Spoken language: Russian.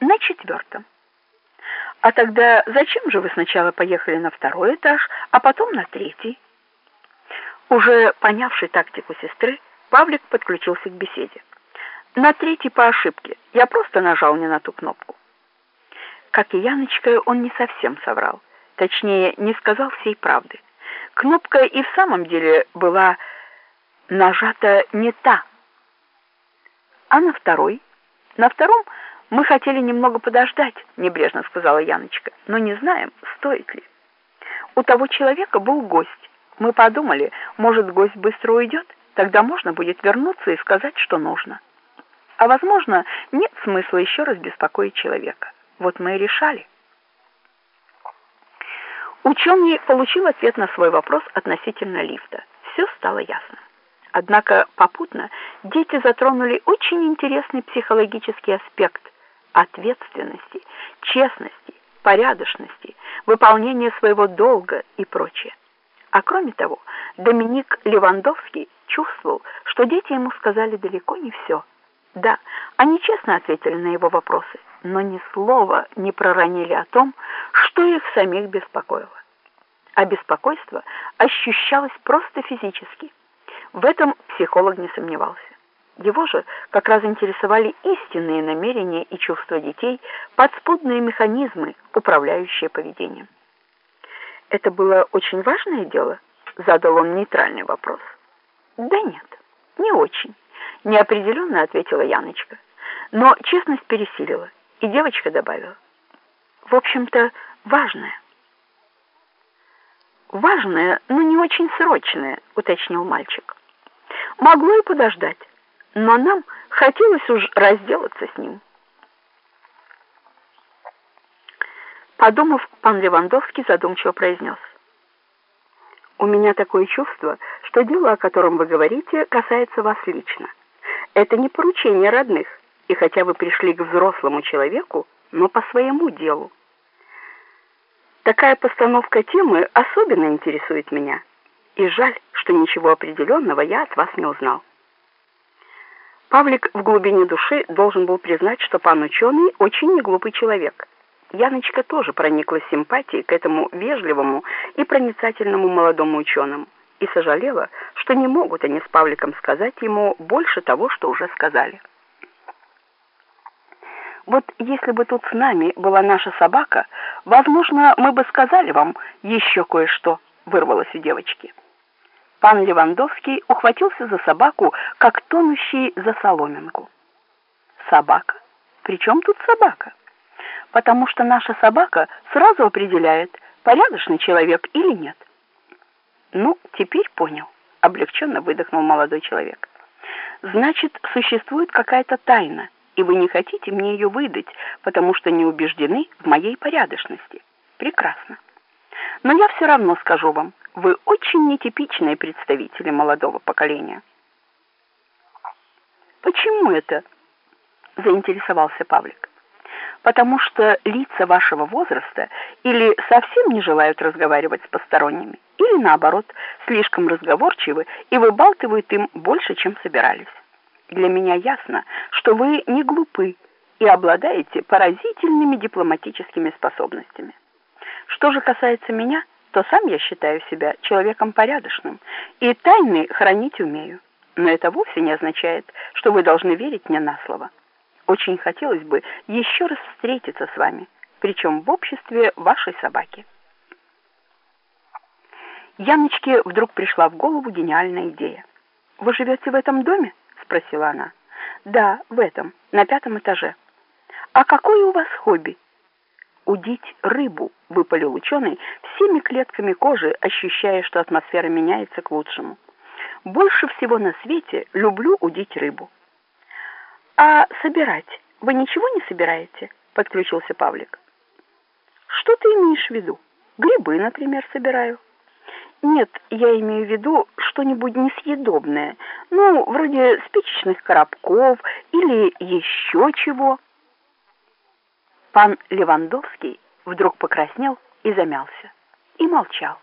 На четвертом. А тогда зачем же вы сначала поехали на второй этаж, а потом на третий? Уже понявший тактику сестры, Павлик подключился к беседе. На третий по ошибке. Я просто нажал не на ту кнопку. Как и Яночка, он не совсем соврал. Точнее, не сказал всей правды. Кнопка и в самом деле была нажата не та. А на второй? На втором мы хотели немного подождать, небрежно сказала Яночка, но не знаем, стоит ли. У того человека был гость. Мы подумали, может, гость быстро уйдет, тогда можно будет вернуться и сказать, что нужно. А возможно, нет смысла еще раз беспокоить человека. Вот мы и решали. Ученый получил ответ на свой вопрос относительно лифта. Все стало ясно. Однако попутно дети затронули очень интересный психологический аспект ответственности, честности, порядочности, выполнения своего долга и прочее. А кроме того, Доминик Левандовский чувствовал, что дети ему сказали далеко не все. Да, они честно ответили на его вопросы, но ни слова не проронили о том, что их самих беспокоило. А беспокойство ощущалось просто физически. В этом психолог не сомневался. Его же как раз интересовали истинные намерения и чувства детей, подспудные механизмы, управляющие поведением. Это было очень важное дело, задал он нейтральный вопрос. Да нет, не очень, неопределенно ответила Яночка. Но честность пересилила, и девочка добавила: в общем-то, важное. Важное, но не очень срочное, уточнил мальчик. Могло и подождать, но нам хотелось уж разделаться с ним. Подумав, пан Левандовский задумчиво произнес. «У меня такое чувство, что дело, о котором вы говорите, касается вас лично. Это не поручение родных, и хотя вы пришли к взрослому человеку, но по своему делу. Такая постановка темы особенно интересует меня, и жаль, что ничего определенного я от вас не узнал. Павлик в глубине души должен был признать, что пан ученый очень неглупый человек. Яночка тоже прониклась симпатией к этому вежливому и проницательному молодому ученому и сожалела, что не могут они с Павликом сказать ему больше того, что уже сказали. Вот если бы тут с нами была наша собака, возможно, мы бы сказали вам еще кое-что, вырвалось у девочки. Пан Левандовский ухватился за собаку, как тонущий за соломинку. Собака? Причем тут собака? Потому что наша собака сразу определяет, порядочный человек или нет. Ну, теперь понял, облегченно выдохнул молодой человек. Значит, существует какая-то тайна, и вы не хотите мне ее выдать, потому что не убеждены в моей порядочности. Прекрасно. Но я все равно скажу вам, вы очень нетипичные представители молодого поколения. Почему это? заинтересовался Павлик. Потому что лица вашего возраста или совсем не желают разговаривать с посторонними, или наоборот, слишком разговорчивы и выбалтывают им больше, чем собирались. Для меня ясно, что вы не глупы и обладаете поразительными дипломатическими способностями. Что же касается меня, то сам я считаю себя человеком порядочным и тайны хранить умею. Но это вовсе не означает, что вы должны верить мне на слово. Очень хотелось бы еще раз встретиться с вами, причем в обществе вашей собаки. Яночке вдруг пришла в голову гениальная идея. «Вы живете в этом доме?» — спросила она. «Да, в этом, на пятом этаже». «А какое у вас хобби?» Удить рыбу, выпалил ученый, всеми клетками кожи ощущая, что атмосфера меняется к лучшему. Больше всего на свете люблю удить рыбу. А собирать вы ничего не собираете? подключился Павлик. Что ты имеешь в виду? Грибы, например, собираю. Нет, я имею в виду что-нибудь несъедобное, ну, вроде спичечных коробков или еще чего. Пан Левандовский вдруг покраснел и замялся, и молчал.